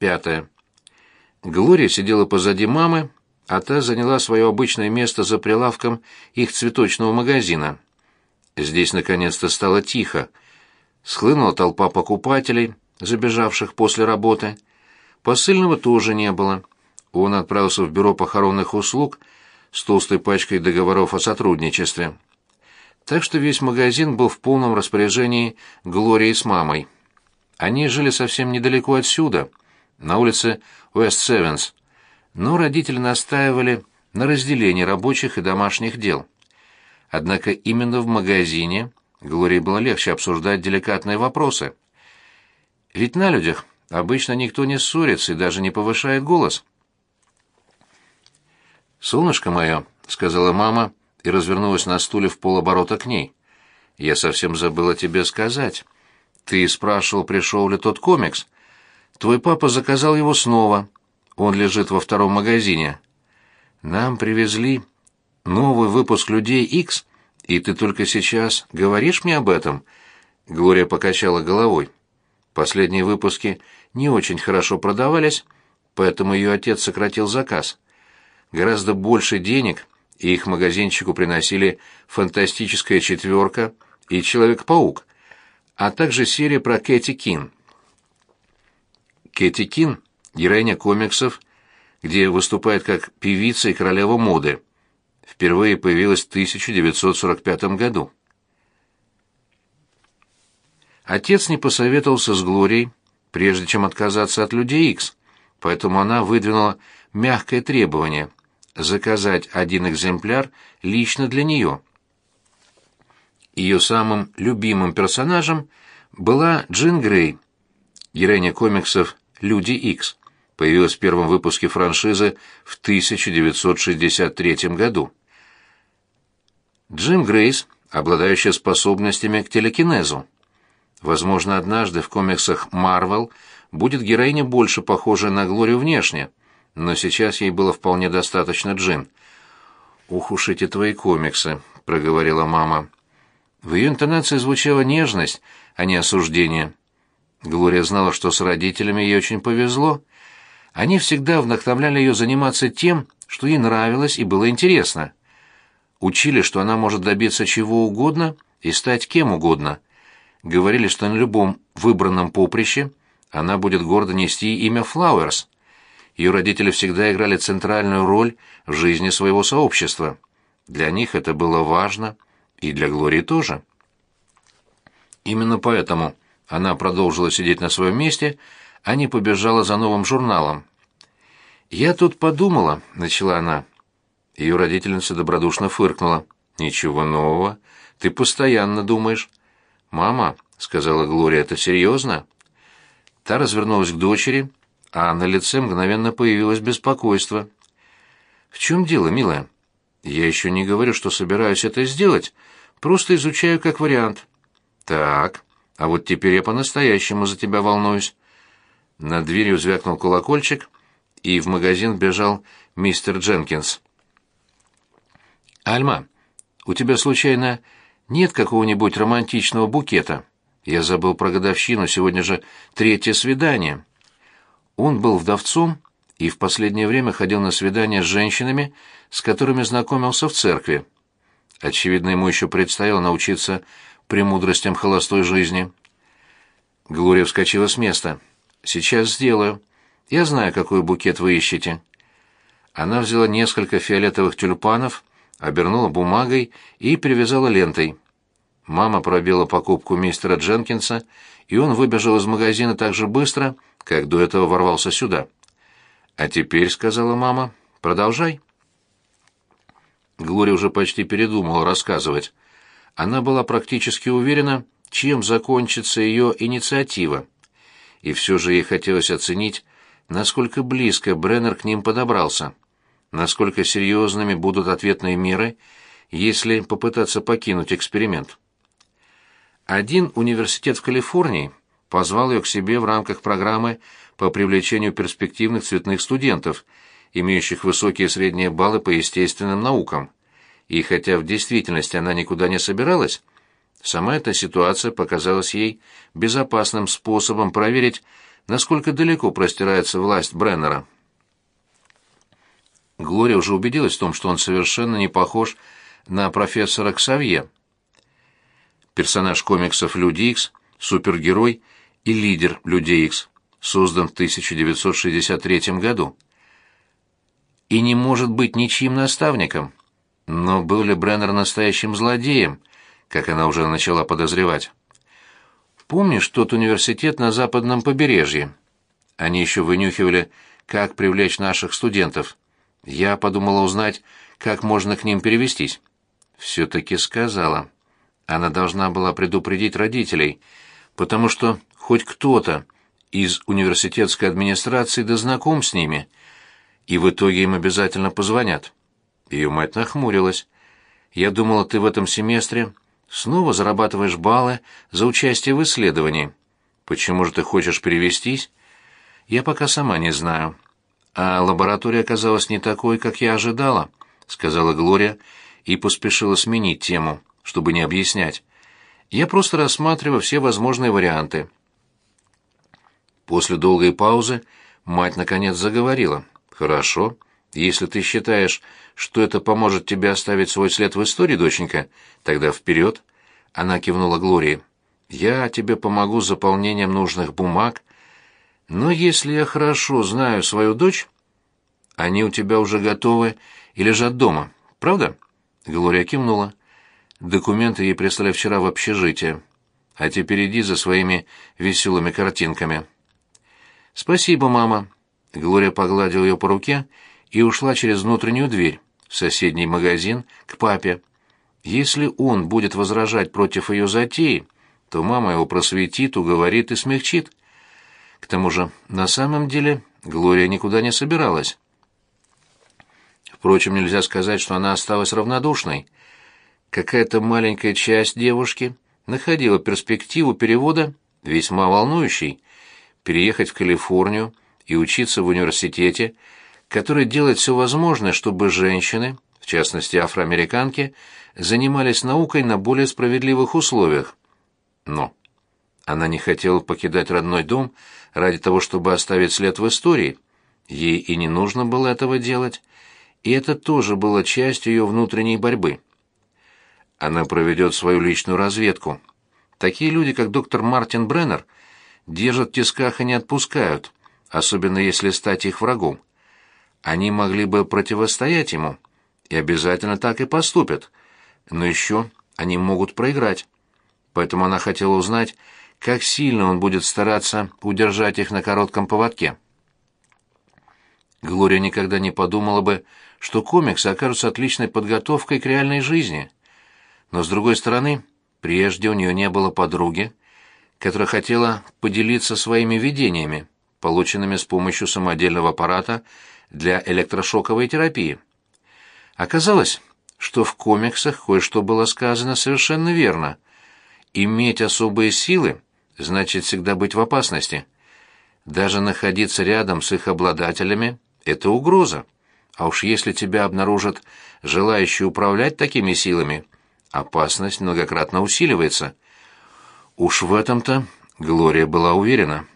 Пятое. Глория сидела позади мамы, а та заняла свое обычное место за прилавком их цветочного магазина. Здесь наконец-то стало тихо. Схлынула толпа покупателей, забежавших после работы. Посыльного тоже не было. Он отправился в бюро похоронных услуг с толстой пачкой договоров о сотрудничестве. Так что весь магазин был в полном распоряжении Глории с мамой. Они жили совсем недалеко отсюда, на улице Уэст-Севенс, но родители настаивали на разделении рабочих и домашних дел. Однако именно в магазине Глории было легче обсуждать деликатные вопросы. Ведь на людях обычно никто не ссорится и даже не повышает голос. «Солнышко мое», — сказала мама и развернулась на стуле в полоборота к ней. «Я совсем забыла тебе сказать. Ты спрашивал, пришел ли тот комикс. Твой папа заказал его снова. Он лежит во втором магазине. Нам привезли новый выпуск «Людей Икс», и ты только сейчас говоришь мне об этом?» Глория покачала головой. Последние выпуски не очень хорошо продавались, поэтому ее отец сократил заказ. Гораздо больше денег их магазинчику приносили «Фантастическая четверка» и «Человек-паук», а также серия про Кэти Кин. Кэти Кин — героиня комиксов, где выступает как певица и королева моды. Впервые появилась в 1945 году. Отец не посоветовался с Глорией, прежде чем отказаться от Людей Икс, поэтому она выдвинула мягкое требование — заказать один экземпляр лично для нее. Ее самым любимым персонажем была Джин Грей, героиня комиксов «Люди Икс», появилась в первом выпуске франшизы в 1963 году. Джим Грейс, обладающая способностями к телекинезу. Возможно, однажды в комиксах Marvel будет героиня больше похожая на Глорию внешне, но сейчас ей было вполне достаточно Джин. «Ух уж эти твои комиксы», — проговорила мама. В ее интонации звучала нежность, а не осуждение. Глория знала, что с родителями ей очень повезло. Они всегда вдохновляли ее заниматься тем, что ей нравилось и было интересно. Учили, что она может добиться чего угодно и стать кем угодно. Говорили, что на любом выбранном поприще она будет гордо нести имя Флауэрс. Ее родители всегда играли центральную роль в жизни своего сообщества. Для них это было важно — и для Глории тоже. Именно поэтому она продолжила сидеть на своем месте, а не побежала за новым журналом. «Я тут подумала», — начала она. Ее родительница добродушно фыркнула. «Ничего нового. Ты постоянно думаешь». «Мама», — сказала Глория, — «это серьезно?» Та развернулась к дочери, а на лице мгновенно появилось беспокойство. «В чем дело, милая?» «Я еще не говорю, что собираюсь это сделать», Просто изучаю как вариант. Так, а вот теперь я по-настоящему за тебя волнуюсь. Над дверью звякнул колокольчик, и в магазин бежал мистер Дженкинс. «Альма, у тебя, случайно, нет какого-нибудь романтичного букета? Я забыл про годовщину, сегодня же третье свидание». Он был вдовцом и в последнее время ходил на свидания с женщинами, с которыми знакомился в церкви. Очевидно, ему еще предстояло научиться премудростям холостой жизни. Глория вскочила с места. «Сейчас сделаю. Я знаю, какой букет вы ищете». Она взяла несколько фиолетовых тюльпанов, обернула бумагой и привязала лентой. Мама пробила покупку мистера Дженкинса, и он выбежал из магазина так же быстро, как до этого ворвался сюда. «А теперь», — сказала мама, — «продолжай». Глория уже почти передумала рассказывать. Она была практически уверена, чем закончится ее инициатива. И все же ей хотелось оценить, насколько близко Бреннер к ним подобрался, насколько серьезными будут ответные меры, если попытаться покинуть эксперимент. Один университет в Калифорнии позвал ее к себе в рамках программы по привлечению перспективных цветных студентов – имеющих высокие средние баллы по естественным наукам. И хотя в действительности она никуда не собиралась, сама эта ситуация показалась ей безопасным способом проверить, насколько далеко простирается власть Бреннера. Глория уже убедилась в том, что он совершенно не похож на профессора Ксавье. Персонаж комиксов Люди Икс, супергерой и лидер Людей Икс, создан в 1963 году. И не может быть ничьим наставником. Но был ли Бреннер настоящим злодеем, как она уже начала подозревать? Помнишь тот университет на западном побережье? Они еще вынюхивали, как привлечь наших студентов. Я подумала узнать, как можно к ним перевестись. Все-таки сказала. Она должна была предупредить родителей, потому что хоть кто-то из университетской администрации да знаком с ними, и в итоге им обязательно позвонят. Ее мать нахмурилась. «Я думала, ты в этом семестре снова зарабатываешь баллы за участие в исследовании. Почему же ты хочешь перевестись?» «Я пока сама не знаю». «А лаборатория оказалась не такой, как я ожидала», — сказала Глория и поспешила сменить тему, чтобы не объяснять. «Я просто рассматриваю все возможные варианты». После долгой паузы мать наконец заговорила. «Хорошо. Если ты считаешь, что это поможет тебе оставить свой след в истории, доченька, тогда вперед!» Она кивнула Глории. «Я тебе помогу с заполнением нужных бумаг, но если я хорошо знаю свою дочь, они у тебя уже готовы и лежат дома, правда?» Глория кивнула. Документы ей прислали вчера в общежитие. А теперь иди за своими веселыми картинками. «Спасибо, мама». Глория погладила ее по руке и ушла через внутреннюю дверь, в соседний магазин, к папе. Если он будет возражать против ее затеи, то мама его просветит, уговорит и смягчит. К тому же, на самом деле, Глория никуда не собиралась. Впрочем, нельзя сказать, что она осталась равнодушной. Какая-то маленькая часть девушки находила перспективу перевода весьма волнующей, переехать в Калифорнию и учиться в университете, который делает все возможное, чтобы женщины, в частности афроамериканки, занимались наукой на более справедливых условиях. Но она не хотела покидать родной дом ради того, чтобы оставить след в истории. Ей и не нужно было этого делать, и это тоже было частью ее внутренней борьбы. Она проведет свою личную разведку. Такие люди, как доктор Мартин Бреннер, держат в тисках и не отпускают, особенно если стать их врагом. Они могли бы противостоять ему, и обязательно так и поступят, но еще они могут проиграть. Поэтому она хотела узнать, как сильно он будет стараться удержать их на коротком поводке. Глория никогда не подумала бы, что комиксы окажутся отличной подготовкой к реальной жизни. Но, с другой стороны, прежде у нее не было подруги, которая хотела поделиться своими видениями, полученными с помощью самодельного аппарата для электрошоковой терапии. Оказалось, что в комиксах кое-что было сказано совершенно верно. Иметь особые силы значит всегда быть в опасности. Даже находиться рядом с их обладателями — это угроза. А уж если тебя обнаружат желающие управлять такими силами, опасность многократно усиливается. Уж в этом-то Глория была уверена.